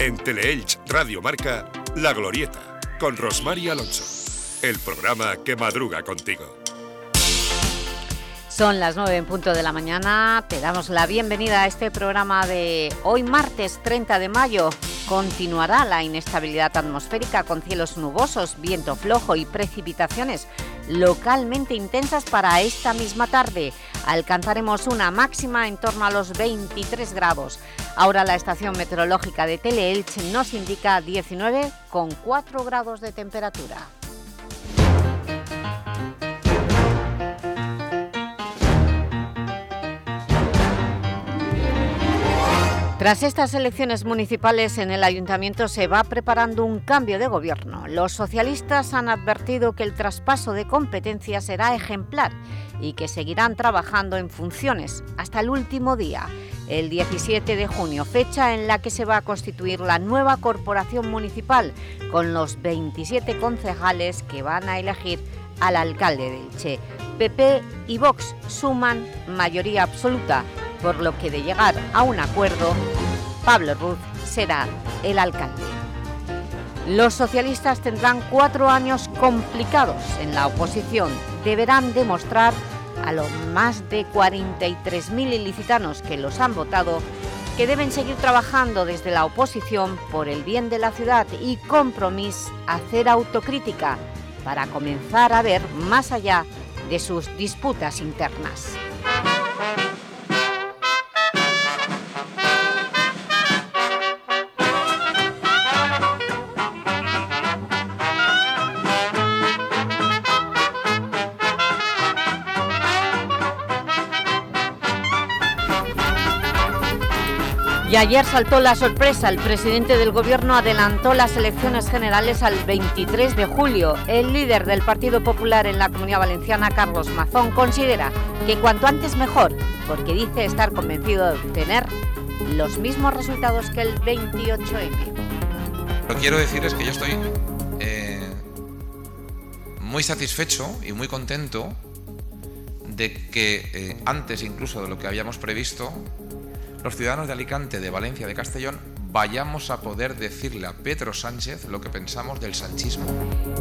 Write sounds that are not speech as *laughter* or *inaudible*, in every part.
En Teleelch Radio Marca, La Glorieta, con Rosmar Alonso. El programa que madruga contigo. Son las 9 en punto de la mañana. Te damos la bienvenida a este programa de hoy martes 30 de mayo. Continuará la inestabilidad atmosférica con cielos nubosos, viento flojo y precipitaciones localmente intensas para esta misma tarde. Alcanzaremos una máxima en torno a los 23 grados. Ahora la estación meteorológica de Teleelch nos indica 19,4 grados de temperatura. Tras estas elecciones municipales en el Ayuntamiento se va preparando un cambio de gobierno. Los socialistas han advertido que el traspaso de competencias será ejemplar y que seguirán trabajando en funciones hasta el último día, el 17 de junio, fecha en la que se va a constituir la nueva corporación municipal con los 27 concejales que van a elegir al alcalde de Elche. PP y Vox suman mayoría absoluta por lo que de llegar a un acuerdo, Pablo Ruz será el alcalde. Los socialistas tendrán cuatro años complicados en la oposición. Deberán demostrar a los más de 43.000 ilicitanos que los han votado que deben seguir trabajando desde la oposición por el bien de la ciudad y compromiso hacer autocrítica para comenzar a ver más allá de sus disputas internas. Y ayer saltó la sorpresa, el presidente del Gobierno adelantó las elecciones generales al 23 de julio. El líder del Partido Popular en la Comunidad Valenciana, Carlos Mazón, considera que cuanto antes mejor, porque dice estar convencido de obtener los mismos resultados que el 28M. Lo que quiero decir es que yo estoy eh, muy satisfecho y muy contento de que eh, antes incluso de lo que habíamos previsto los ciudadanos de Alicante, de Valencia, de Castellón, vayamos a poder decirle a Pedro Sánchez lo que pensamos del sanchismo.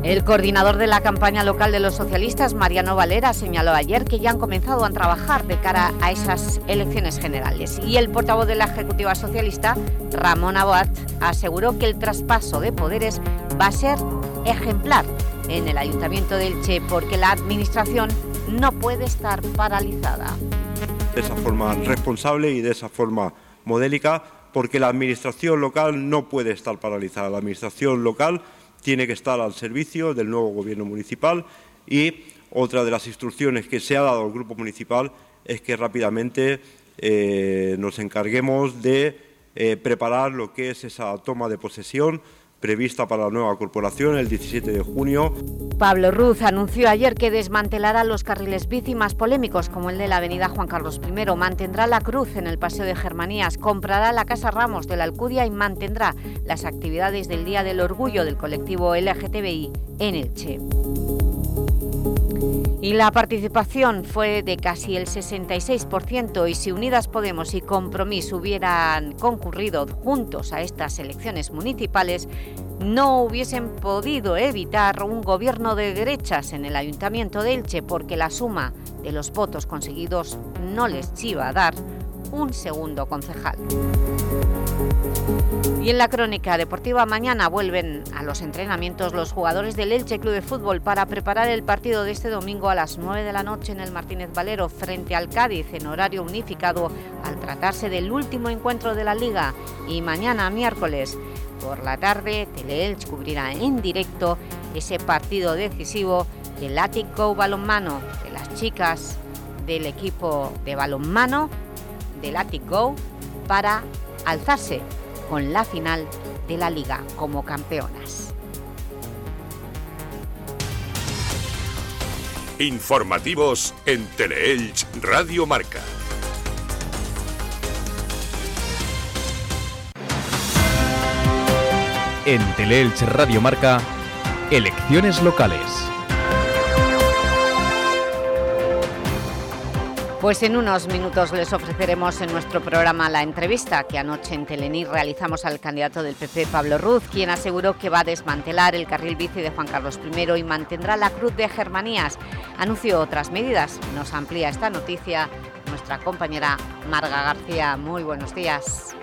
El coordinador de la campaña local de los socialistas, Mariano Valera, señaló ayer que ya han comenzado a trabajar de cara a esas elecciones generales. Y el portavoz de la Ejecutiva Socialista, Ramón Abad, aseguró que el traspaso de poderes va a ser ejemplar en el Ayuntamiento de Elche porque la Administración no puede estar paralizada de esa forma responsable y de esa forma modélica, porque la Administración local no puede estar paralizada. La Administración local tiene que estar al servicio del nuevo Gobierno municipal y otra de las instrucciones que se ha dado al Grupo Municipal es que rápidamente eh, nos encarguemos de eh, preparar lo que es esa toma de posesión prevista para la nueva corporación el 17 de junio. Pablo Ruz anunció ayer que desmantelará los carriles bici más polémicos como el de la avenida Juan Carlos I, mantendrá la cruz en el Paseo de Germanías, comprará la Casa Ramos de la Alcudia y mantendrá las actividades del Día del Orgullo del colectivo LGTBI en Elche. Y la participación fue de casi el 66% y si Unidas Podemos y Compromís hubieran concurrido juntos a estas elecciones municipales, no hubiesen podido evitar un gobierno de derechas en el Ayuntamiento de Elche porque la suma de los votos conseguidos no les iba a dar un segundo concejal. Y en la crónica deportiva mañana vuelven a los entrenamientos los jugadores del Elche Club de Fútbol para preparar el partido de este domingo a las 9 de la noche en el Martínez Valero frente al Cádiz en horario unificado al tratarse del último encuentro de la Liga. Y mañana miércoles por la tarde Teleelch cubrirá en directo ese partido decisivo del Atic Go Balonmano de las chicas del equipo de balonmano del Atic Go para alzarse con la final de la Liga como campeonas. Informativos en Teleelch Radio Marca. En Teleelch Radio Marca, elecciones locales. Pues en unos minutos les ofreceremos en nuestro programa la entrevista que anoche en Telenir realizamos al candidato del PP, Pablo Ruz, quien aseguró que va a desmantelar el carril bici de Juan Carlos I y mantendrá la Cruz de Germanías. Anunció otras medidas. Nos amplía esta noticia nuestra compañera Marga García. Muy buenos días.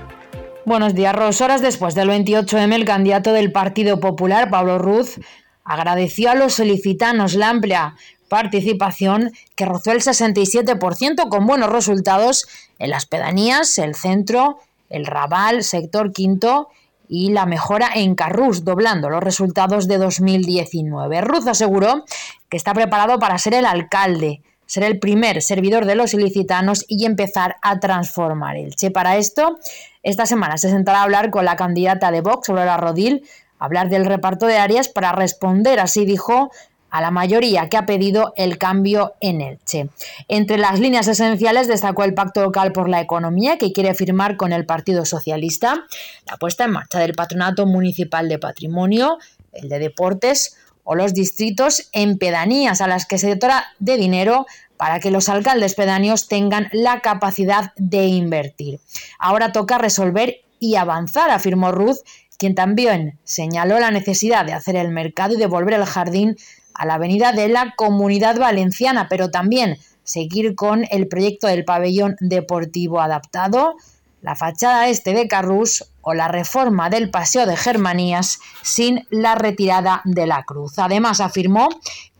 Buenos días, Ros. Horas después del 28M, el candidato del Partido Popular, Pablo Ruz, agradeció a los solicitanos la amplia participación que rozó el 67% con buenos resultados en las pedanías, el centro, el Raval, sector quinto y la mejora en Carrús, doblando los resultados de 2019. Ruz aseguró que está preparado para ser el alcalde, ser el primer servidor de los ilicitanos y empezar a transformar Elche. Para esto, esta semana se sentará a hablar con la candidata de Vox, Aurora Rodil, hablar del reparto de áreas para responder, así dijo, a la mayoría que ha pedido el cambio en Elche. Entre las líneas esenciales destacó el Pacto Local por la Economía que quiere firmar con el Partido Socialista, la puesta en marcha del Patronato Municipal de Patrimonio, el de Deportes o los distritos en pedanías a las que se dotará de dinero para que los alcaldes pedáneos tengan la capacidad de invertir. Ahora toca resolver y avanzar, afirmó Ruth, quien también señaló la necesidad de hacer el mercado y devolver el jardín a la avenida de la Comunidad Valenciana, pero también seguir con el proyecto del pabellón deportivo adaptado, la fachada este de Carrús o la reforma del Paseo de Germanías sin la retirada de la cruz. Además, afirmó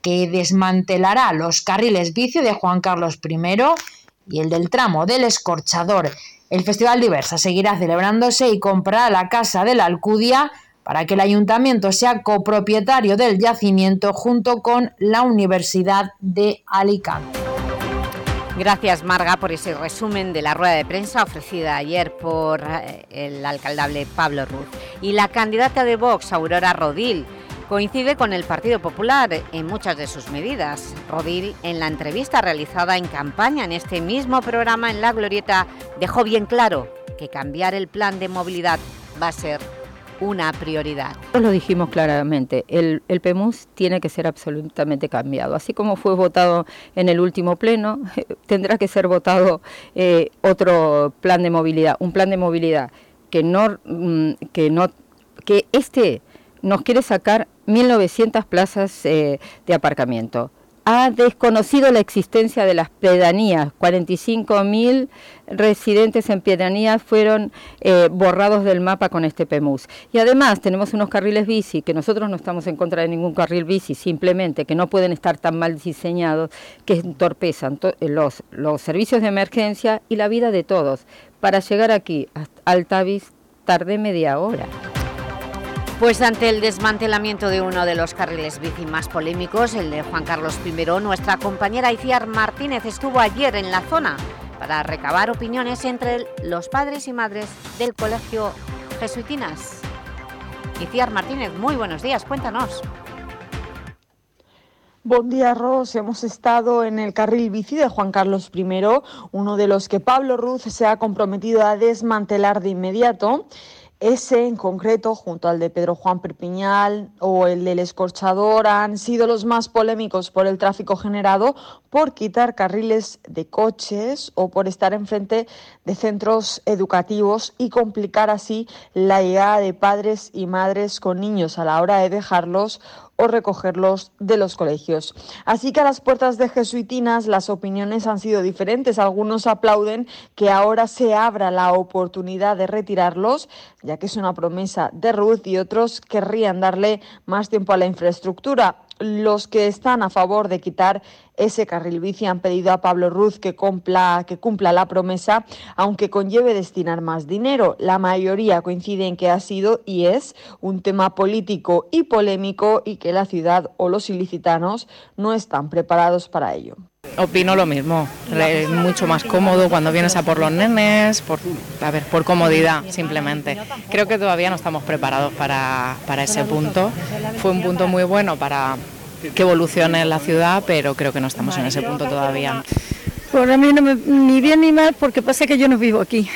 que desmantelará los carriles bici de Juan Carlos I y el del tramo del Escorchador. El Festival Diversa seguirá celebrándose y comprará la Casa de la Alcudia para que el ayuntamiento sea copropietario del yacimiento junto con la Universidad de Alicante. Gracias, Marga, por ese resumen de la rueda de prensa ofrecida ayer por eh, el alcaldable Pablo Ruz. Y la candidata de Vox, Aurora Rodil, coincide con el Partido Popular en muchas de sus medidas. Rodil, en la entrevista realizada en campaña en este mismo programa en La Glorieta, dejó bien claro que cambiar el plan de movilidad va a ser una prioridad. Lo dijimos claramente, el, el, PEMUS tiene que ser absolutamente cambiado. Así como fue votado en el último pleno, *laughs* tendrá que ser votado eh, otro plan de movilidad, un plan de movilidad que no, mm, que no, que este nos quiere sacar 1.900 plazas eh, de aparcamiento ha desconocido la existencia de las pedanías. 45.000 residentes en pedanías fueron eh, borrados del mapa con este PEMUS. Y además tenemos unos carriles bici, que nosotros no estamos en contra de ningún carril bici, simplemente que no pueden estar tan mal diseñados, que entorpezan los, los servicios de emergencia y la vida de todos. Para llegar aquí, a Altavis, tardé media hora. Pues ante el desmantelamiento de uno de los carriles bici más polémicos, el de Juan Carlos I, nuestra compañera Iciar Martínez estuvo ayer en la zona para recabar opiniones entre los padres y madres del Colegio Jesuitinas. Iciar Martínez, muy buenos días, cuéntanos. Buen día, Ros. Hemos estado en el carril bici de Juan Carlos I, uno de los que Pablo Ruz se ha comprometido a desmantelar de inmediato. Ese en concreto, junto al de Pedro Juan Perpiñal o el del Escorchador, han sido los más polémicos por el tráfico generado por quitar carriles de coches o por estar enfrente de centros educativos y complicar así la llegada de padres y madres con niños a la hora de dejarlos o recogerlos de los colegios. Así que a las puertas de Jesuitinas las opiniones han sido diferentes. Algunos aplauden que ahora se abra la oportunidad de retirarlos, ya que es una promesa de Ruth, y otros querrían darle más tiempo a la infraestructura. Los que están a favor de quitar ese carril bici han pedido a Pablo Ruz que cumpla, que cumpla la promesa, aunque conlleve destinar más dinero. La mayoría coincide en que ha sido y es un tema político y polémico y que la ciudad o los ilicitanos no están preparados para ello. Opino lo mismo, es mucho más cómodo cuando vienes a por los nenes, por, a ver, por comodidad simplemente. Creo que todavía no estamos preparados para, para ese punto. Fue un punto muy bueno para que evolucione la ciudad, pero creo que no estamos en ese punto todavía. Pues a mí no me, ni bien ni mal porque pasa que yo no vivo aquí,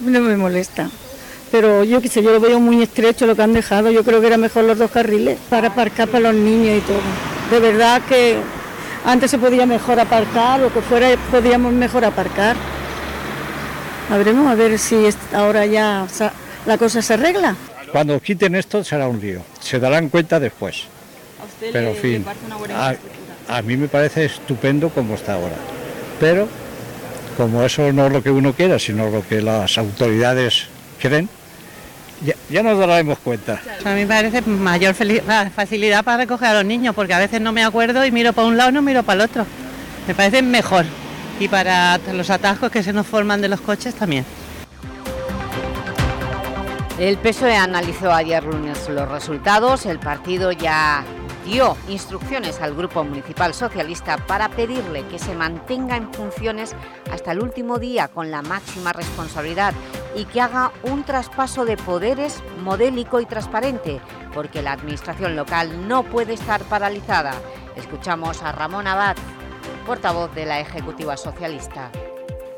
no me molesta. Pero yo qué sé, yo lo veo muy estrecho lo que han dejado, yo creo que era mejor los dos carriles para aparcar para los niños y todo. De verdad que Antes se podía mejor aparcar, o que fuera podíamos mejor aparcar. A veremos a ver si ahora ya la cosa se arregla. Cuando quiten esto será un lío. Se darán cuenta después. ¿A usted Pero, le, fin, le parece una buena a, a mí me parece estupendo como está ahora. Pero como eso no es lo que uno quiera, sino lo que las autoridades creen, ya, ya nos daremos cuenta. A mí me parece mayor facilidad para recoger a los niños, porque a veces no me acuerdo y miro para un lado y no miro para el otro. Me parece mejor. Y para los atascos que se nos forman de los coches también. El PSOE analizó ayer lunes los resultados. El partido ya dio instrucciones al Grupo Municipal Socialista para pedirle que se mantenga en funciones hasta el último día con la máxima responsabilidad y que haga un traspaso de poderes modélico y transparente, porque la administración local no puede estar paralizada. Escuchamos a Ramón Abad, portavoz de la Ejecutiva Socialista.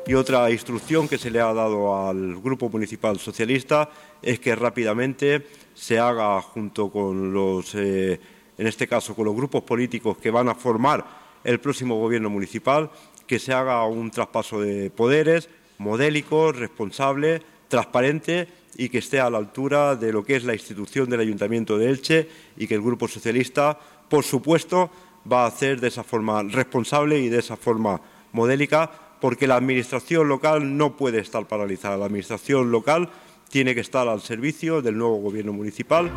Y otra instrucción que se le ha dado al Grupo Municipal Socialista es que rápidamente se haga junto con los, eh, en este caso, con los grupos políticos que van a formar el próximo Gobierno municipal, que se haga un traspaso de poderes modélico, responsable, transparente y que esté a la altura de lo que es la institución del Ayuntamiento de Elche y que el Grupo Socialista, por supuesto, va a hacer de esa forma responsable y de esa forma modélica, porque la Administración local no puede estar paralizada. La Administración local tiene que estar al servicio del nuevo Gobierno municipal.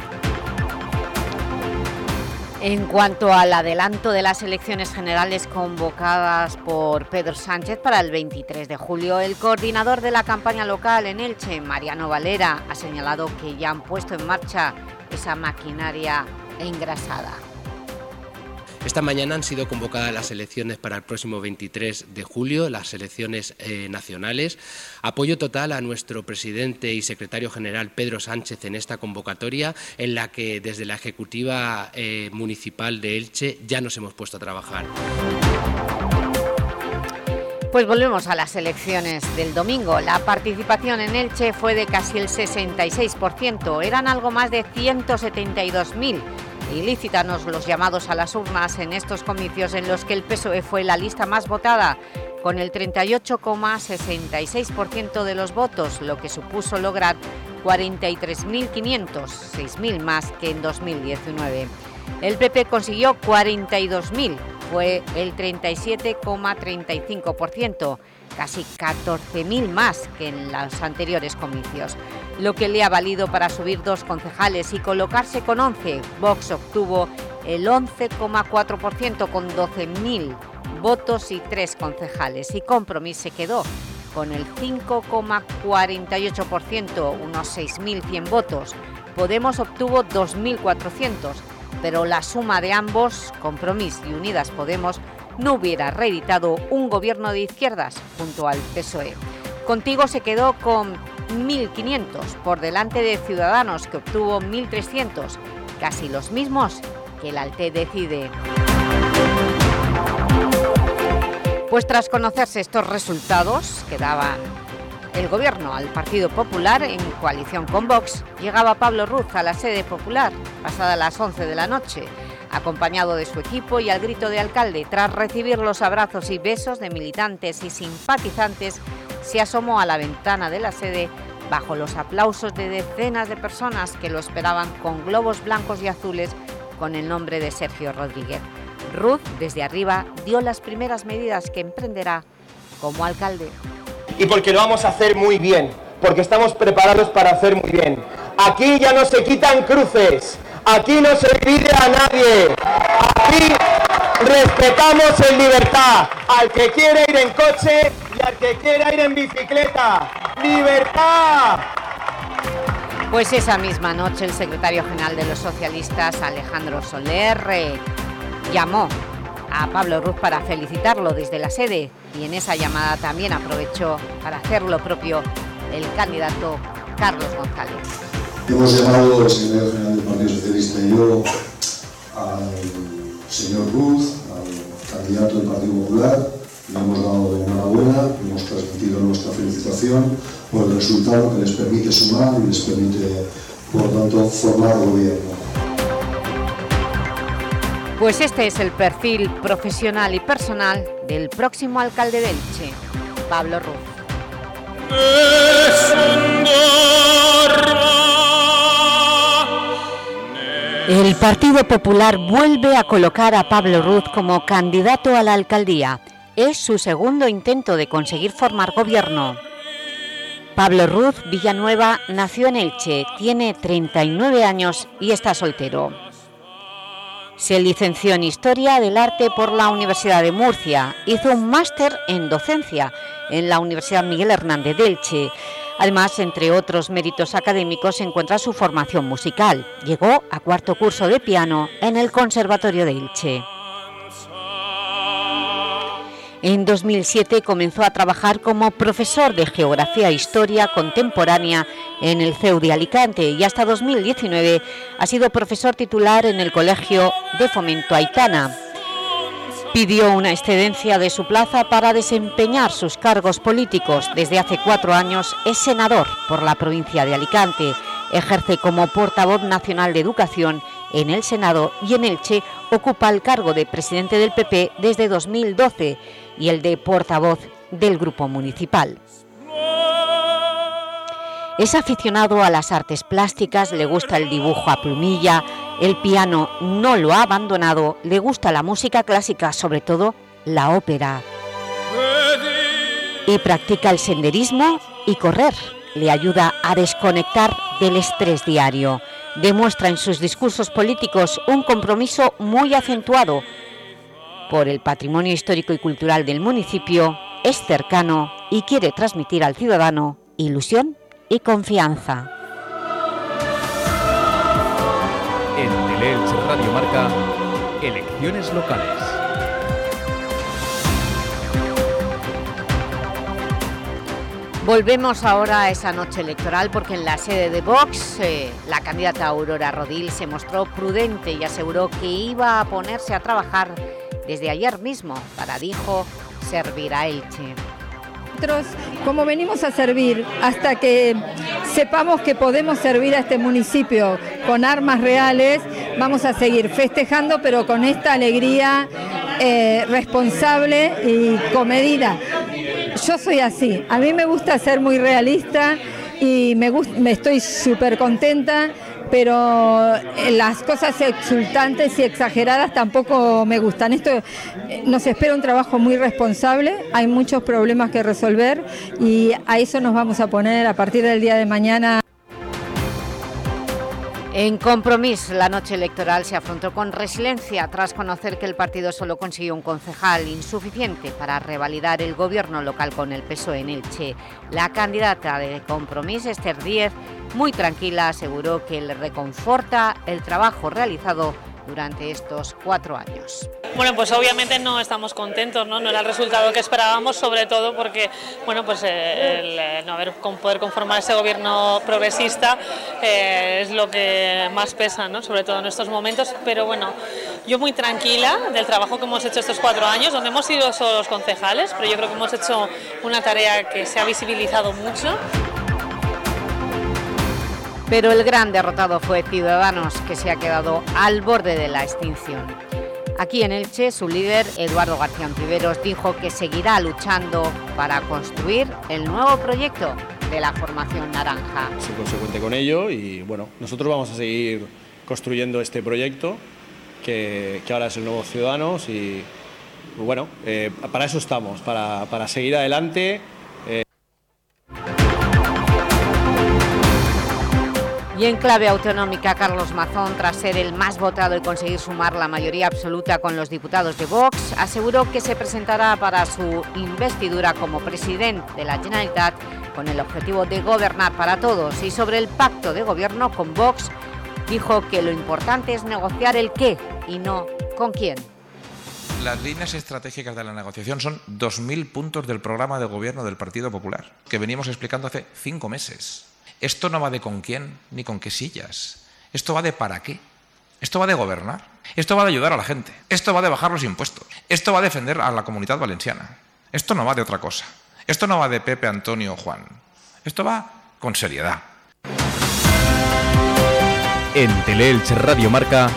En cuanto al adelanto de las elecciones generales convocadas por Pedro Sánchez para el 23 de julio, el coordinador de la campaña local en Elche, Mariano Valera, ha señalado que ya han puesto en marcha esa maquinaria engrasada. Esta mañana han sido convocadas las elecciones para el próximo 23 de julio, las elecciones eh, nacionales. Apoyo total a nuestro presidente y secretario general Pedro Sánchez en esta convocatoria, en la que desde la Ejecutiva eh, Municipal de Elche ya nos hemos puesto a trabajar. Pues volvemos a las elecciones del domingo. La participación en Elche fue de casi el 66%. Eran algo más de 172.000 ilícitanos los llamados a las urnas en estos comicios en los que el PSOE fue la lista más votada, con el 38,66% de los votos, lo que supuso lograr 43.500, 6.000 más que en 2019. El PP consiguió 42.000, fue el 37,35%, casi 14.000 más que en los anteriores comicios, lo que le ha valido para subir dos concejales y colocarse con 11. Vox obtuvo el 11,4% con 12.000 votos y tres concejales y Compromís se quedó con el 5,48%, unos 6.100 votos. Podemos obtuvo 2.400, pero la suma de ambos, Compromís y Unidas Podemos, no hubiera reeditado un gobierno de izquierdas junto al PSOE. Contigo se quedó con 1.500, por delante de Ciudadanos, que obtuvo 1.300, casi los mismos que el Alte Decide. Pues tras conocerse estos resultados que daban el Gobierno al Partido Popular en coalición con Vox, llegaba Pablo Ruz a la sede popular pasada las 11 de la noche, acompañado de su equipo y al grito de alcalde. Tras recibir los abrazos y besos de militantes y simpatizantes, se asomó a la ventana de la sede bajo los aplausos de decenas de personas que lo esperaban con globos blancos y azules con el nombre de Sergio Rodríguez. Ruth, desde arriba, dio las primeras medidas que emprenderá como alcalde. y porque lo vamos a hacer muy bien, porque estamos preparados para hacer muy bien. Aquí ya no se quitan cruces, aquí no se pide a nadie, aquí respetamos en libertad al que quiere ir en coche y al que quiera ir en bicicleta. ¡Libertad! Pues esa misma noche el secretario general de los socialistas, Alejandro Soler, eh, llamó a Pablo Ruz para felicitarlo desde la sede y en esa llamada también aprovechó para hacer lo propio el candidato Carlos González. Hemos llamado el secretario general del Partido Socialista y yo al señor Ruz, al candidato del Partido Popular, le hemos dado la enhorabuena, le hemos transmitido nuestra felicitación por el resultado que les permite sumar y les permite, por tanto, formar gobierno. Pues este es el perfil profesional y personal del próximo alcalde de Elche, Pablo Ruz. El Partido Popular vuelve a colocar a Pablo Ruz como candidato a la alcaldía. Es su segundo intento de conseguir formar gobierno. Pablo Ruz Villanueva nació en Elche, tiene 39 años y está soltero. Se licenció en Historia del Arte por la Universidad de Murcia. Hizo un máster en docencia en la Universidad Miguel Hernández de Elche. Además, entre otros méritos académicos, se encuentra su formación musical. Llegó a cuarto curso de piano en el Conservatorio de Elche. En 2007 comenzó a trabajar como profesor de Geografía e Historia Contemporánea en el CEU de Alicante y hasta 2019 ha sido profesor titular en el Colegio de Fomento Aitana. Pidió una excedencia de su plaza para desempeñar sus cargos políticos. Desde hace cuatro años es senador por la provincia de Alicante. Ejerce como portavoz nacional de Educación en el Senado y en Elche ocupa el cargo de presidente del PP desde 2012 y el de portavoz del Grupo Municipal. Es aficionado a las artes plásticas, le gusta el dibujo a plumilla, el piano no lo ha abandonado, le gusta la música clásica, sobre todo la ópera. Y practica el senderismo y correr. Le ayuda a desconectar del estrés diario. Demuestra en sus discursos políticos un compromiso muy acentuado por el patrimonio histórico y cultural del municipio, es cercano y quiere transmitir al ciudadano ilusión y confianza. Radio Marca, elecciones locales. Volvemos ahora a esa noche electoral porque en la sede de Vox eh, la candidata Aurora Rodil se mostró prudente y aseguró que iba a ponerse a trabajar desde ayer mismo para, dijo, servir a Elche. Nosotros, como venimos a servir, hasta que sepamos que podemos servir a este municipio con armas reales, vamos a seguir festejando, pero con esta alegría eh, responsable y comedida. Yo soy así, a mí me gusta ser muy realista y me, me estoy súper contenta pero eh, las cosas exultantes y exageradas tampoco me gustan. Esto eh, nos espera un trabajo muy responsable, hay muchos problemas que resolver y a eso nos vamos a poner a partir del día de mañana. En compromiso, la noche electoral se afrontó con resiliencia tras conocer que el partido solo consiguió un concejal insuficiente para revalidar el gobierno local con el PSOE en Elche. La candidata de compromiso, Esther Díez, muy tranquila, aseguró que le reconforta el trabajo realizado durante estos cuatro años. Bueno, pues obviamente no estamos contentos, ¿no? no era el resultado que esperábamos, sobre todo porque bueno, pues eh, el, eh, no haber poder conformar ese gobierno progresista eh, es lo que más pesa, ¿no? sobre todo en estos momentos, pero bueno, yo muy tranquila del trabajo que hemos hecho estos cuatro años, donde hemos sido solo los concejales, pero yo creo que hemos hecho una tarea que se ha visibilizado mucho. Pero el gran derrotado fue Ciudadanos, que se ha quedado al borde de la extinción. Aquí en Elche, su líder, Eduardo García Antiveros, dijo que seguirá luchando para construir el nuevo proyecto de la formación naranja. Soy consecuente con ello y bueno, nosotros vamos a seguir construyendo este proyecto que, ahora es el nuevo Ciudadanos y bueno, eh, para eso estamos, para, para seguir adelante Y en clave autonómica, Carlos Mazón, tras ser el más votado y conseguir sumar la mayoría absoluta con los diputados de Vox, aseguró que se presentará para su investidura como presidente de la Generalitat con el objetivo de gobernar para todos. Y sobre el pacto de gobierno con Vox, dijo que lo importante es negociar el qué y no con quién. Las líneas estratégicas de la negociación son 2.000 puntos del programa de gobierno del Partido Popular, que venimos explicando hace cinco meses. Esto no va de con quién ni con qué sillas. Esto va de para qué. Esto va de gobernar. Esto va de ayudar a la gente. Esto va de bajar los impuestos. Esto va a defender a la comunidad valenciana. Esto no va de otra cosa. Esto no va de Pepe, Antonio o Juan. Esto va con seriedad. En Teleelch Radio Marca,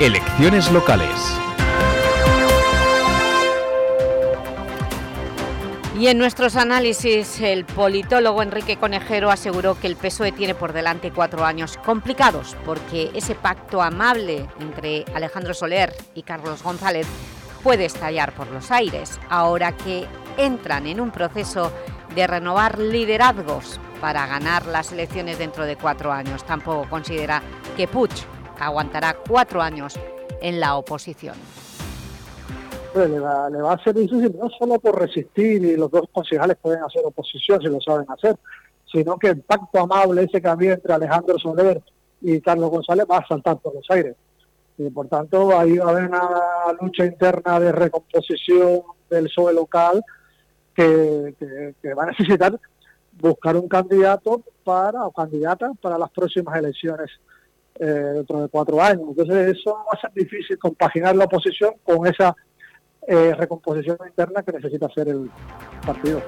Elecciones locales. Y en nuestros análisis, el politólogo Enrique Conejero aseguró que el PSOE tiene por delante cuatro años complicados porque ese pacto amable entre Alejandro Soler y Carlos González puede estallar por los aires, ahora que entran en un proceso de renovar liderazgos para ganar las elecciones dentro de cuatro años. Tampoco considera que Puig aguantará cuatro años en la oposición le, va, a ser difícil no solo por resistir y los dos concejales pueden hacer oposición si lo saben hacer, sino que el pacto amable ese que entre Alejandro Soler y Carlos González va a saltar por los aires. Y por tanto ahí va a haber una lucha interna de recomposición del PSOE local que, que, va a necesitar buscar un candidato para o candidata para las próximas elecciones eh, dentro de cuatro años. Entonces eso va a ser difícil compaginar la oposición con esa eh, recomposición interna que necesita hacer el partido.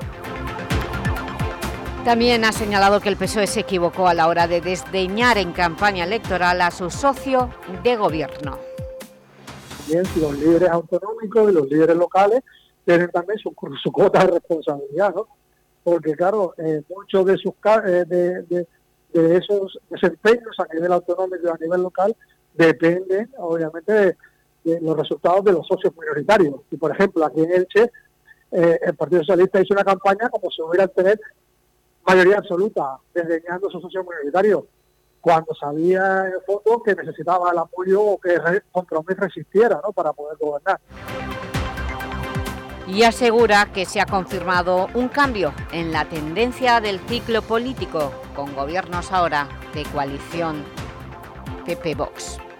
También ha señalado que el PSOE se equivocó a la hora de desdeñar en campaña electoral a su socio de gobierno. Bien, si los líderes autonómicos y los líderes locales tienen también su, su cuota de responsabilidad, ¿no? Porque, claro, eh, muchos de, sus, eh, de, de, de, esos desempeños a nivel autonómico y a nivel local dependen, obviamente, de, los resultados de los socios minoritarios. Y, por ejemplo, aquí en Elche, eh, el Partido Socialista hizo una campaña como si hubiera tener mayoría absoluta, desdeñando a sus socios minoritarios, cuando sabía en el que necesitaba el apoyo o que Compromís resistiera ¿no? para poder gobernar. Y asegura que se ha confirmado un cambio en la tendencia del ciclo político, con gobiernos ahora de coalición PP-Vox.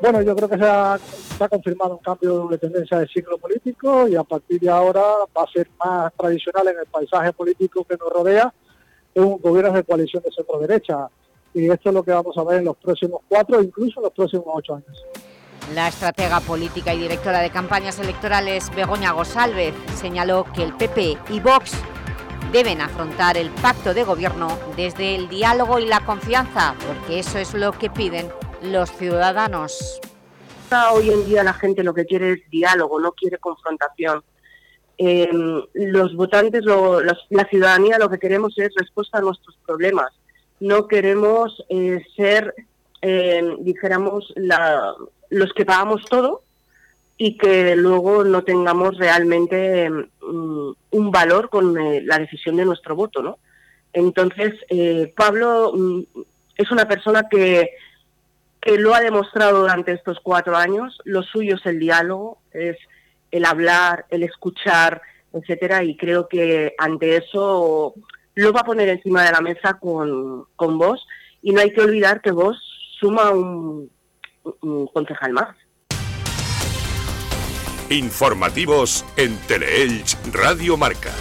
Bueno, yo creo que se ha, confirmado un cambio de tendencia del ciclo político y a partir de ahora va a ser más tradicional en el paisaje político que nos rodea un gobierno de coalición de centro-derecha. Y esto es lo que vamos a ver en los próximos cuatro, incluso en los próximos ocho años. La estratega política y directora de campañas electorales Begoña Gosalvez señaló que el PP y Vox deben afrontar el pacto de gobierno desde el diálogo y la confianza, porque eso es lo que piden los ciudadanos. Hoy en día la gente lo que quiere es diálogo, no quiere confrontación. Eh, los votantes, la ciudadanía, lo que queremos es respuesta a nuestros problemas. No queremos eh, ser, eh, dijéramos, los que pagamos todo y que luego no tengamos realmente mm, un valor con la decisión de nuestro voto, ¿no? Entonces, Pablo mm, es una persona que que lo ha demostrado durante estos cuatro años. Lo suyo es el diálogo, es el hablar, el escuchar, etcétera, y creo que ante eso lo va a poner encima de la mesa con, con vos y no hay que olvidar que vos suma un, un concejal más. Informativos en Teleelch Radio Marca.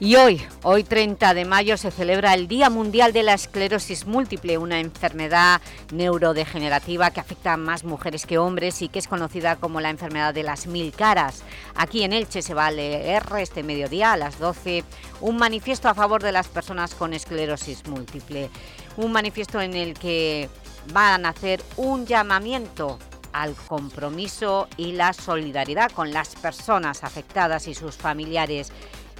Y hoy, hoy 30 de mayo, se celebra el Día Mundial de la Esclerosis Múltiple, una enfermedad neurodegenerativa que afecta a más mujeres que hombres y que es conocida como la enfermedad de las mil caras. Aquí en Elche se va a leer este mediodía a las 12 un manifiesto a favor de las personas con esclerosis múltiple. Un manifiesto en el que van a hacer un llamamiento al compromiso y la solidaridad con las personas afectadas y sus familiares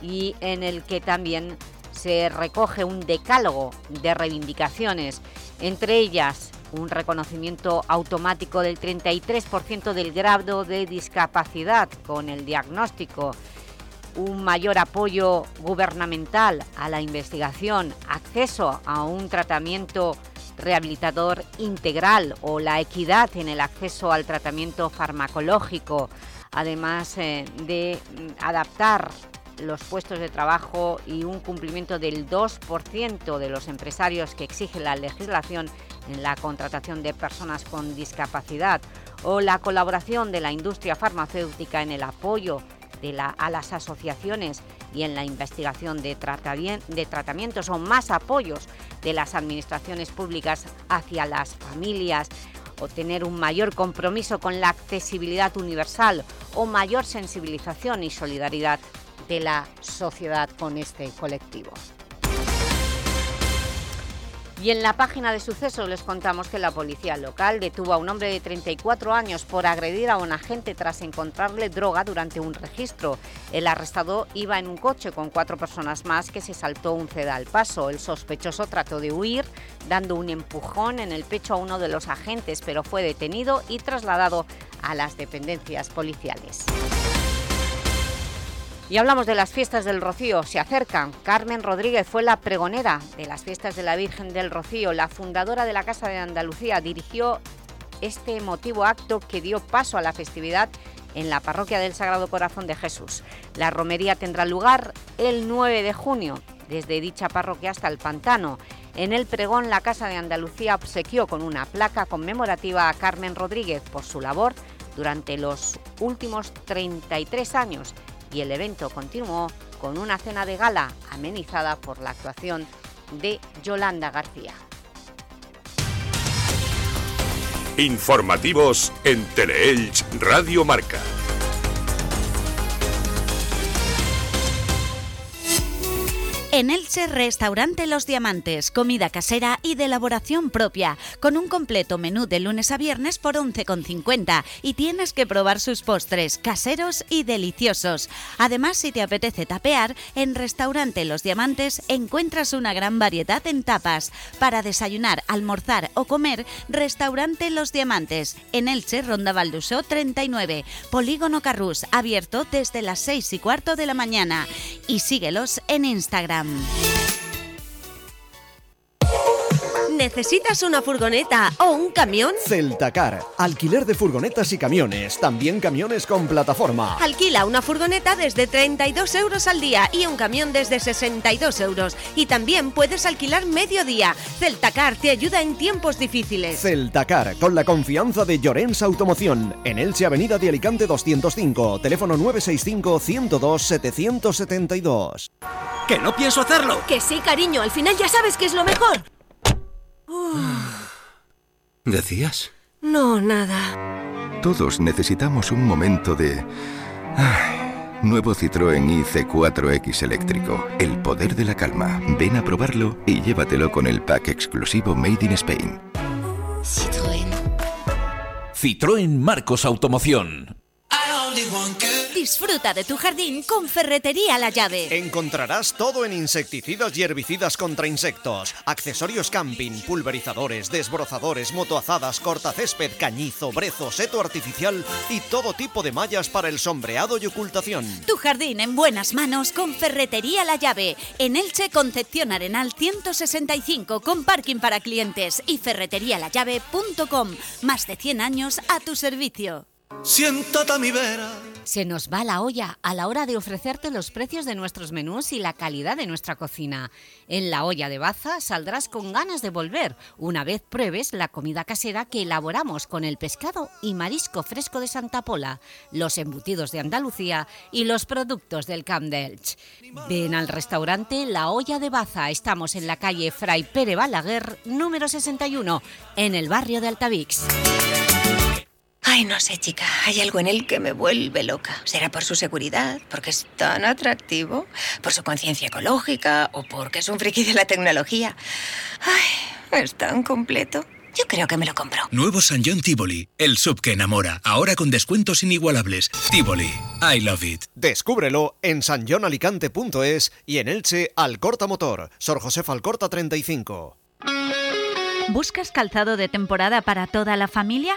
y en el que también se recoge un decálogo de reivindicaciones, entre ellas un reconocimiento automático del 33% del grado de discapacidad con el diagnóstico, un mayor apoyo gubernamental a la investigación, acceso a un tratamiento rehabilitador integral o la equidad en el acceso al tratamiento farmacológico, además eh, de mm, adaptar los puestos de trabajo y un cumplimiento del 2% de los empresarios que exige la legislación en la contratación de personas con discapacidad o la colaboración de la industria farmacéutica en el apoyo a las asociaciones y en la investigación de tratamientos o más apoyos de las administraciones públicas hacia las familias. O tener un mayor compromiso con la accesibilidad universal o mayor sensibilización y solidaridad de la sociedad con este colectivo. Y en la página de sucesos les contamos que la policía local detuvo a un hombre de 34 años por agredir a un agente tras encontrarle droga durante un registro. El arrestado iba en un coche con cuatro personas más que se saltó un ceda al paso. El sospechoso trató de huir, dando un empujón en el pecho a uno de los agentes, pero fue detenido y trasladado a las dependencias policiales. Y hablamos de las fiestas del Rocío, se acercan. Carmen Rodríguez fue la pregonera de las fiestas de la Virgen del Rocío. La fundadora de la Casa de Andalucía dirigió este emotivo acto que dio paso a la festividad en la Parroquia del Sagrado Corazón de Jesús. La romería tendrá lugar el 9 de junio, desde dicha parroquia hasta el Pantano. En el pregón, la Casa de Andalucía obsequió con una placa conmemorativa a Carmen Rodríguez por su labor durante los últimos 33 años y el evento continuó con una cena de gala amenizada por la actuación de Yolanda García. Informativos en Teleelch Radio Marca. En Elche, restaurante Los Diamantes, comida casera y de elaboración propia, con un completo menú de lunes a viernes por 11,50 y tienes que probar sus postres, caseros y deliciosos. Además, si te apetece tapear, en restaurante Los Diamantes encuentras una gran variedad en tapas. Para desayunar, almorzar o comer, restaurante Los Diamantes, en Elche, Ronda Valdusó 39, Polígono Carrús, abierto desde las 6 y cuarto de la mañana. Y síguelos en Instagram. Mm. ¿Necesitas una furgoneta o un camión? Celtacar, alquiler de furgonetas y camiones, también camiones con plataforma. Alquila una furgoneta desde 32 euros al día y un camión desde 62 euros. Y también puedes alquilar medio día. Celtacar te ayuda en tiempos difíciles. Celtacar, con la confianza de Llorens Automoción, en Elche Avenida de Alicante 205, teléfono 965 102 772. ¡Que no pienso hacerlo! Que sí, cariño, al final ya sabes que es lo mejor. ¿Decías? No, nada. Todos necesitamos un momento de... Ay, nuevo Citroën IC4X eléctrico. El poder de la calma. Ven a probarlo y llévatelo con el pack exclusivo Made in Spain. Citroën. Citroën Marcos Automoción. Disfruta de tu jardín con Ferretería La Llave. Encontrarás todo en insecticidas y herbicidas contra insectos, accesorios camping, pulverizadores, desbrozadores, motoazadas, cortacésped, cañizo, brezo, seto artificial y todo tipo de mallas para el sombreado y ocultación. Tu jardín en buenas manos con Ferretería La Llave. En Elche, Concepción Arenal 165 con parking para clientes y ferreterialallave.com. Más de 100 años a tu servicio. Siéntate a mi vera. Se nos va la olla a la hora de ofrecerte los precios de nuestros menús y la calidad de nuestra cocina. En La Olla de Baza saldrás con ganas de volver una vez pruebes la comida casera que elaboramos con el pescado y marisco fresco de Santa Pola, los embutidos de Andalucía y los productos del Camp. Ven al restaurante La Olla de Baza. Estamos en la calle Fray Pere Balaguer, número 61, en el barrio de Altavix. Ay, no sé, chica. Hay algo en él que me vuelve loca. ¿Será por su seguridad? ¿Porque es tan atractivo? ¿Por su conciencia ecológica? ¿O porque es un friki de la tecnología? Ay, es tan completo. Yo creo que me lo compro. Nuevo San John Tivoli, el sub que enamora, ahora con descuentos inigualables. Tivoli, I love it. Descúbrelo en sanjonalicante.es y en Elche Alcorta Motor, Sor José Alcorta 35. ¿Buscas calzado de temporada para toda la familia?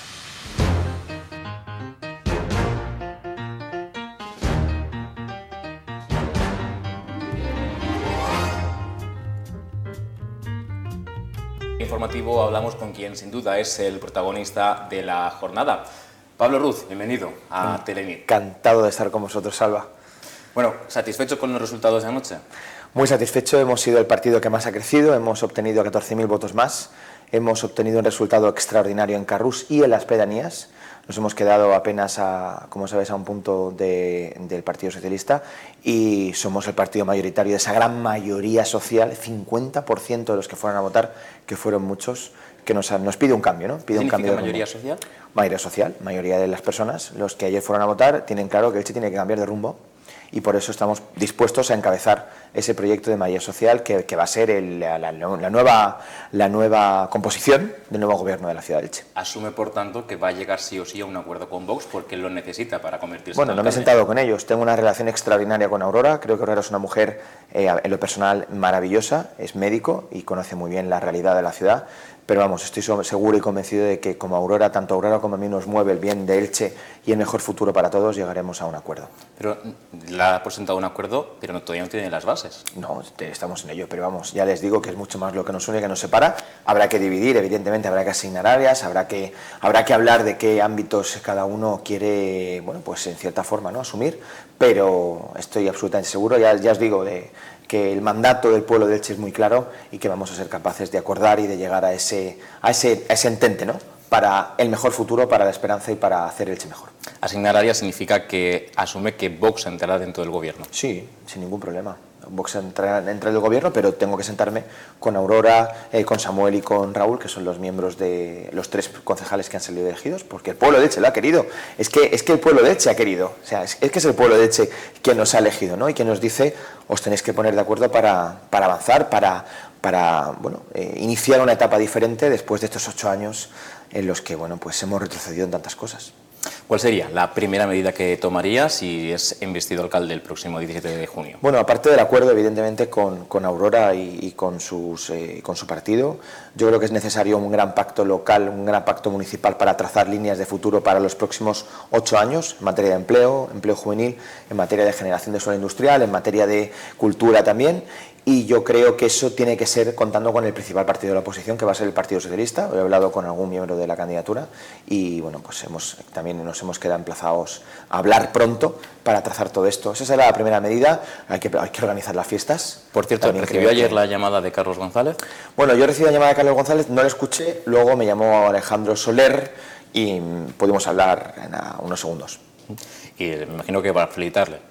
Informativo hablamos con quien sin duda es el protagonista de la jornada. Pablo Ruz, bienvenido a Telenit. Encantado de estar con vosotros, Salva. Bueno, ¿satisfecho con los resultados de anoche? Muy satisfecho, hemos sido el partido que más ha crecido, hemos obtenido 14.000 votos más hemos obtenido un resultado extraordinario en Carrús y en las pedanías. Nos hemos quedado apenas, a, como sabes, a un punto de, del Partido Socialista y somos el partido mayoritario de esa gran mayoría social, 50% de los que fueron a votar, que fueron muchos, que nos, nos pide un cambio, ¿no? Pide un cambio de mayoría rumbo. social? Mayoría social, mayoría de las personas, los que ayer fueron a votar, tienen claro que Elche tiene que cambiar de rumbo y por eso estamos dispuestos a encabezar ese proyecto de mayoría social que, que va a ser el- la, la- la nueva, la nueva composición del nuevo gobierno de la ciudad de Elche. Asume, por tanto, que va a llegar sí o sí a un acuerdo con Vox porque lo necesita para convertirse Bueno, en no me he sentado con ellos. Tengo una relación extraordinaria con Aurora. Creo que Aurora es una mujer, eh, en lo personal, maravillosa. Es médico y conoce muy bien la realidad de la ciudad. Pero vamos, estoy seguro y convencido de que como Aurora, tanto Aurora como a mí nos mueve el bien de Elche y el mejor futuro para todos, llegaremos a un acuerdo. Pero mm, la ha presentado un acuerdo, pero no, todavía no tiene las bases. No, estamos en ello, pero vamos, ya les digo que es mucho más lo que nos une que nos separa. Habrá que dividir, evidentemente, habrá que asignar áreas, habrá que, habrá que hablar de qué ámbitos cada uno quiere, bueno, pues en cierta forma, ¿no? Asumir, pero estoy absolutamente seguro, ya, ya os digo, de que el mandato del pueblo de Elche es muy claro y que vamos a ser capaces de acordar y de llegar a ese, a ese, a ese entente, ¿no? Para el mejor futuro, para la esperanza y para hacer Elche mejor. Asignar áreas significa que asume que Vox entrará dentro del gobierno. Sí, sin ningún problema. Vox entra dentro del gobierno, pero tengo que sentarme con Aurora, eh, con Samuel y con Raúl, que son los miembros de los tres concejales que han salido elegidos, porque el pueblo de Eche lo ha querido. Es que, es que el pueblo de Eche ha querido. O sea, es, es que es el pueblo de Eche quien nos ha elegido, ¿no? Y quien nos dice, os tenéis que poner de acuerdo para, para avanzar, para, para bueno, eh, iniciar una etapa diferente después de estos ocho años en los que, bueno, pues hemos retrocedido en tantas cosas. ¿Cuál sería la primera medida que tomaría si es investido alcalde el próximo 17 de junio? Bueno, aparte del acuerdo, evidentemente, con, con Aurora y, con, sus, eh, con su partido, yo creo que es necesario un gran pacto local, un gran pacto municipal para trazar líneas de futuro para los próximos ocho años en materia de empleo, empleo juvenil, en materia de generación de suelo industrial, en materia de cultura también. Y yo creo que eso tiene que ser contando con el principal partido de la oposición, que va a ser el Partido Socialista. He hablado con algún miembro de la candidatura y bueno, pues hemos, también nos hemos quedado emplazados a hablar pronto para trazar todo esto. Esa será la primera medida. Hay que, hay que organizar las fiestas. Por cierto, También ¿recibió ayer que- la llamada de Carlos González? Bueno, yo recibí la llamada de Carlos González, no la escuché, luego me llamó Alejandro Soler y mm, pudimos hablar en ah, unos segundos. Y me imagino que para felicitarle.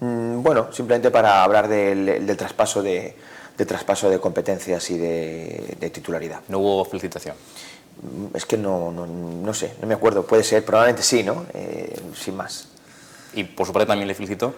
Mm, Bueno, simplemente para hablar del, del traspaso de, de traspaso de competencias y de, de titularidad. No hubo felicitación. Mm, Es que no, no, no sé, no me acuerdo. Puede ser, probablemente sí, ¿no? Eh, sin más. ¿Y por su parte también le felicitó?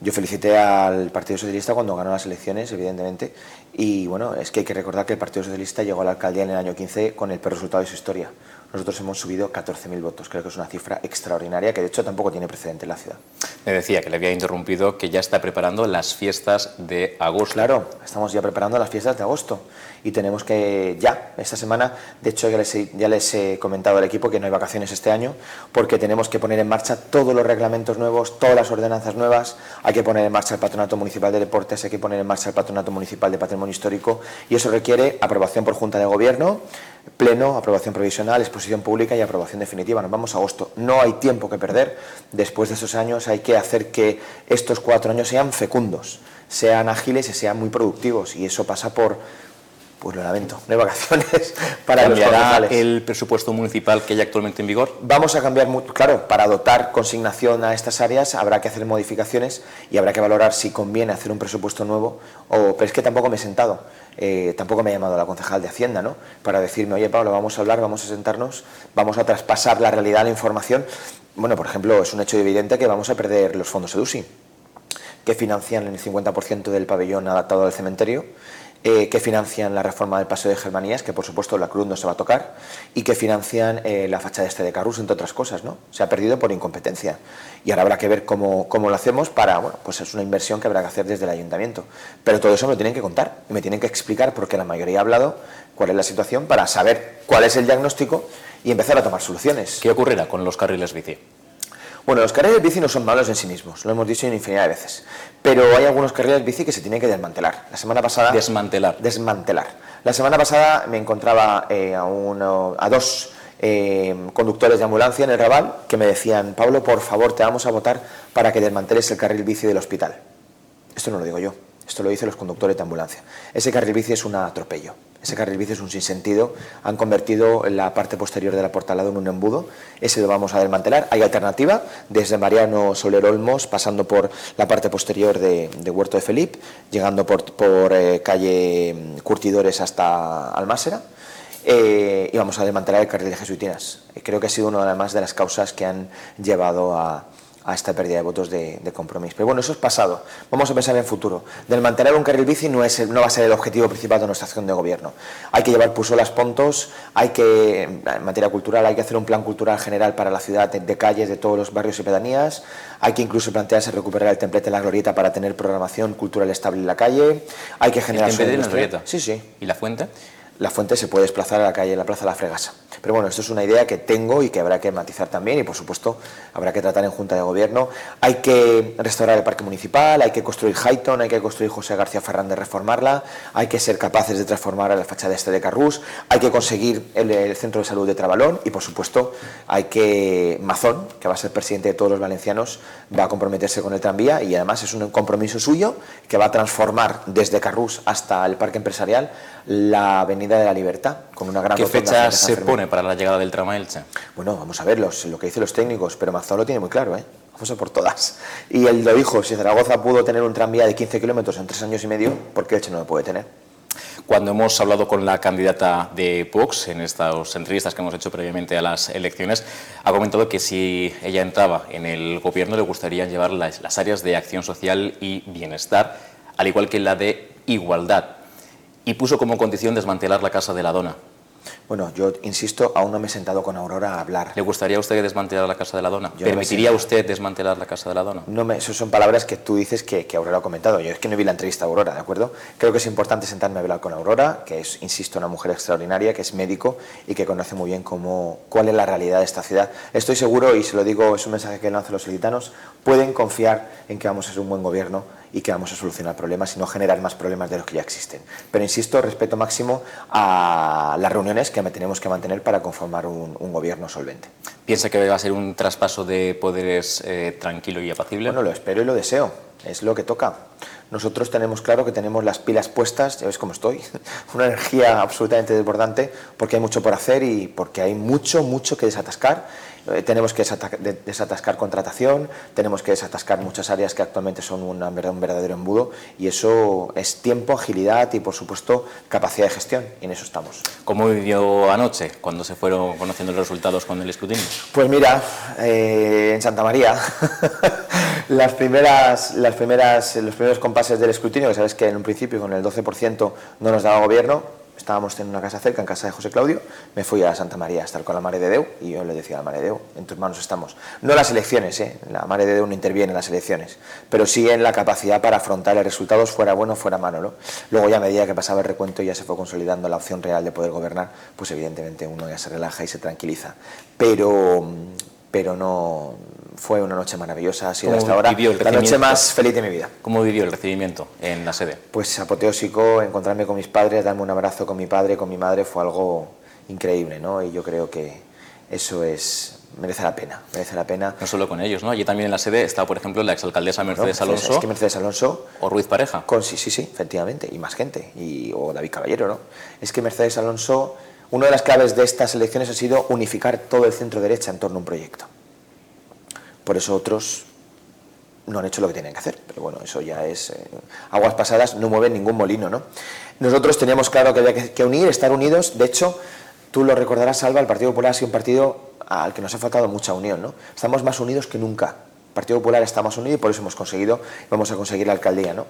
Yo felicité al Partido Socialista cuando ganó las elecciones, evidentemente, y bueno, es que hay que recordar que el Partido Socialista llegó a la alcaldía en el año 15 con el peor resultado de su historia. Nosotros hemos subido 14.000 votos, creo que es una cifra extraordinaria que de hecho tampoco tiene precedente en la ciudad. Me decía que le había interrumpido que ya está preparando las fiestas de agosto. Claro, estamos ya preparando las fiestas de agosto y tenemos que ya, esta semana, de hecho ya les, ya les he comentado al equipo que no hay vacaciones este año porque tenemos que poner en marcha todos los reglamentos nuevos, todas las ordenanzas nuevas, hay que poner en marcha el Patronato Municipal de Deportes, hay que poner en marcha el Patronato Municipal de Patrimonio Histórico y eso requiere aprobación por Junta de Gobierno, pleno, aprobación provisional, exposición pública y aprobación definitiva. Nos vamos a agosto. No hay tiempo que perder. Después de esos años hay que hacer que estos cuatro años sean fecundos, sean ágiles y sean muy productivos. Y eso pasa por, pues lo lamento, no hay vacaciones *laughs* para los ¿Cambiará concejales. el presupuesto municipal que hay actualmente en vigor? Vamos a cambiar, mu- claro, para dotar consignación a estas áreas habrá que hacer modificaciones y habrá que valorar si conviene hacer un presupuesto nuevo o, pero es que tampoco me he sentado, eh, tampoco me ha llamado la concejal de Hacienda, ¿no? Para decirme, oye Pablo, vamos a hablar, vamos a sentarnos, vamos a traspasar la realidad, la información. Bueno, por ejemplo, es un hecho evidente que vamos a perder los fondos EDUSI, que financian el 50% del pabellón adaptado al cementerio, eh, que financian la reforma del Paseo de Germanías, que por supuesto la cruz no se va a tocar, y que financian eh, la fachada este de Carrus, entre otras cosas, ¿no? Se ha perdido por incompetencia. Y ahora habrá que ver cómo, cómo lo hacemos para, bueno, pues es una inversión que habrá que hacer desde el ayuntamiento. Pero todo eso me lo tienen que contar, me tienen que explicar, porque la mayoría ha hablado, cuál es la situación, para saber cuál es el diagnóstico y empezar a tomar soluciones. ¿Qué ocurrirá con los carriles bici? Bueno, los carriles bici no son malos en sí mismos, lo hemos dicho en infinidad de veces. Pero hay algunos carriles bici que se tienen que desmantelar. La semana pasada. Desmantelar. Desmantelar. La semana pasada me encontraba eh, a, uno, a dos eh, conductores de ambulancia en el Raval que me decían: Pablo, por favor, te vamos a votar para que desmanteles el carril bici del hospital. Esto no lo digo yo. Esto lo dicen los conductores de ambulancia. Ese carril bici es un atropello. Ese carril bici es un sinsentido. Han convertido la parte posterior de la portalada en un embudo. Ese lo vamos a desmantelar. Hay alternativa desde Mariano Soler Olmos, pasando por la parte posterior de, Huerto de Felipe, llegando por, eh, calle mm, Curtidores hasta Almásera. Eh, y vamos a desmantelar el carril de Jesuitinas. Creo que ha sido una más de las causas que han llevado a, a esta pérdida de votos de, compromiso. Pero bueno, eso es pasado. Vamos a pensar en el futuro. Del mantener un carril bici no, es no va a ser el objetivo principal de nuestra acción de gobierno. Hay que llevar las puntos, hay que, en materia cultural, hay que hacer un plan cultural general para la ciudad de, calles de todos los barrios y pedanías. Hay que incluso plantearse recuperar el templete de la glorieta para tener programación cultural estable en la calle. Hay que generar... ¿El templete de la glorieta? Sí, sí. ¿Y la fuente? La fuente se puede desplazar a la calle, la Plaza La Fregasa. Pero bueno, esto es una idea que tengo y que habrá que matizar también y por supuesto habrá que tratar en Junta de Gobierno. Hay que restaurar el parque municipal, hay que construir Highton, hay que construir José García Fernández, reformarla, hay que ser capaces de transformar la fachada este de Carrús, hay que conseguir el, centro de salud de Trabalón y por supuesto hay que Mazón, que va a ser presidente de todos los valencianos, va a comprometerse con el tranvía y además es un compromiso suyo que va a transformar desde Carrús hasta el parque empresarial la Avenida de la Libertad, con una gran ¿Qué fecha se pone para la llegada del tramo Elche? Bueno, vamos a ver lo que dicen los técnicos, pero Mazón lo tiene muy claro, ¿eh? Vamos a por todas. Y él lo dijo, si Zaragoza pudo tener un tranvía de 15 kilómetros en tres años y medio, ¿por qué Elche no lo puede tener? Cuando hemos hablado con la candidata de Vox en estas entrevistas que hemos hecho previamente a las elecciones, ha comentado que si ella entraba en el gobierno le gustaría llevar las, las áreas de acción social y bienestar, al igual que la de igualdad y puso como condición desmantelar la Casa de la Dona. Bueno, yo insisto, aún no me he sentado con Aurora a hablar. ¿Le gustaría a usted desmantelar la Casa de la Dona? ¿Permitiría usted desmantelar la Casa de la Dona? No, me, eso son palabras que tú dices que, que, Aurora ha comentado. Yo es que no vi la entrevista a Aurora, ¿de acuerdo? Creo que es importante sentarme a hablar con Aurora, que es, insisto, una mujer extraordinaria, que es médico y que conoce muy bien cómo, cuál es la realidad de esta ciudad. Estoy seguro, y se lo digo, es un mensaje que lanzan los solitanos, pueden confiar en que vamos a ser un buen gobierno y que vamos a solucionar problemas y no generar más problemas de los que ya existen. Pero insisto, respeto máximo a las reuniones que tenemos que mantener para conformar un, gobierno solvente. ¿Piensa que va a ser un traspaso de poderes eh, tranquilo y apacible? Bueno, lo espero y lo deseo. Es lo que toca. Nosotros tenemos claro que tenemos las pilas puestas, ya ves cómo estoy, *laughs* una energía absolutamente desbordante, porque hay mucho por hacer y porque hay mucho, mucho que desatascar eh, tenemos que desatascar contratación, tenemos que desatascar muchas áreas que actualmente son un verdadero embudo y eso es tiempo, agilidad y por supuesto capacidad de gestión y en eso estamos. ¿Cómo vivió anoche cuando se fueron conociendo los resultados con el escrutinio? Pues mira, eh, en Santa María, *laughs* las primeras, las primeras, los primeros compases del escrutinio, que sabes que en un principio con el 12% no nos daba gobierno, estábamos en una casa cerca, en casa de José Claudio, me fui a Santa María a estar con la Mare de Deu y yo le decía a la Mare de Deu, en tus manos estamos. No las elecciones, ¿eh? la Mare de Deu no interviene en las elecciones, pero sí en la capacidad para afrontar los resultados fuera bueno, fuera malo. ¿no? Luego ya a medida que pasaba el recuento ya se fue consolidando la opción real de poder gobernar, pues evidentemente uno ya se relaja y se tranquiliza. Pero, pero no, fue una noche maravillosa, ha sido hasta ahora la noche más feliz de mi vida. ¿Cómo vivió el recibimiento en la sede? Pues apoteósico, encontrarme con mis padres, darme un abrazo con mi padre, con mi madre, fue algo increíble, ¿no? Y yo creo que eso es merece la pena, merece la pena. No solo con ellos, ¿no? Allí también en la sede está, por ejemplo, la exalcaldesa Mercedes Alonso. Es que Mercedes Alonso... O Ruiz Pareja. Con, sí, sí, sí, efectivamente, y más gente, y, o David Caballero, ¿no? Es que Mercedes Alonso, una de las claves de estas elecciones ha sido unificar todo el centro derecha en torno a un proyecto. Por eso otros no han hecho lo que tienen que hacer. Pero bueno, eso ya es... Eh, aguas pasadas no mueven ningún molino, ¿no? Nosotros teníamos claro que había que, unir, estar unidos. De hecho, tú lo recordarás, Salva, el Partido Popular ha sido un partido al que nos ha faltado mucha unión, ¿no? Estamos más unidos que nunca. Partido Popular está más unido y por eso hemos conseguido, vamos a conseguir la alcaldía. ¿no?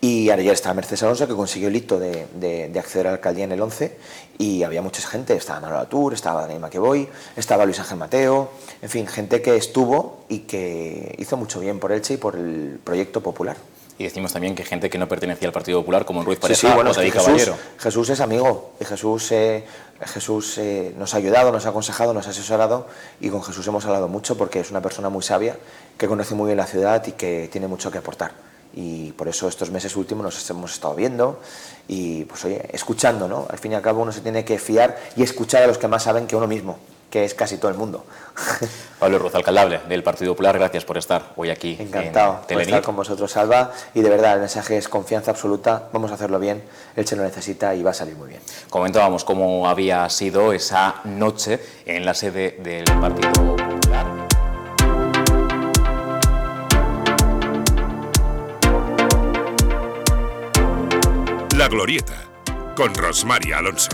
Y ayer estaba Mercedes Alonso, que consiguió el hito de, acceder a la alcaldía en el 11, y había mucha gente, estaba Manuel Atur, estaba Dani Maqueboy, estaba Luis Ángel Mateo, en fin, gente que estuvo y que hizo mucho bien por Elche y por el proyecto popular. Y decimos también que gente que no pertenecía al Partido Popular, como Ruiz Pareja o David Jesús, Jesús es amigo, y Jesús, eh, Jesús eh, nos ha ayudado, nos ha aconsejado, nos ha asesorado, y con Jesús hemos hablado mucho porque es una persona muy sabia, que conoce muy bien la ciudad y que tiene mucho que aportar. Y por eso estos meses últimos nos hemos estado viendo y, pues oye, escuchando, ¿no? Al fin y al cabo uno se tiene que fiar y escuchar a los que más saben que uno mismo. Que es casi todo el mundo. *laughs* Pablo Ruz, alcaldable del Partido Popular, gracias por estar hoy aquí. Encantado en por estar con vosotros, Alba. Y de verdad, el mensaje es confianza absoluta, vamos a hacerlo bien, él se lo necesita y va a salir muy bien. Comentábamos cómo había sido esa noche en la sede del Partido Popular. La Glorieta, con Rosmaria Alonso.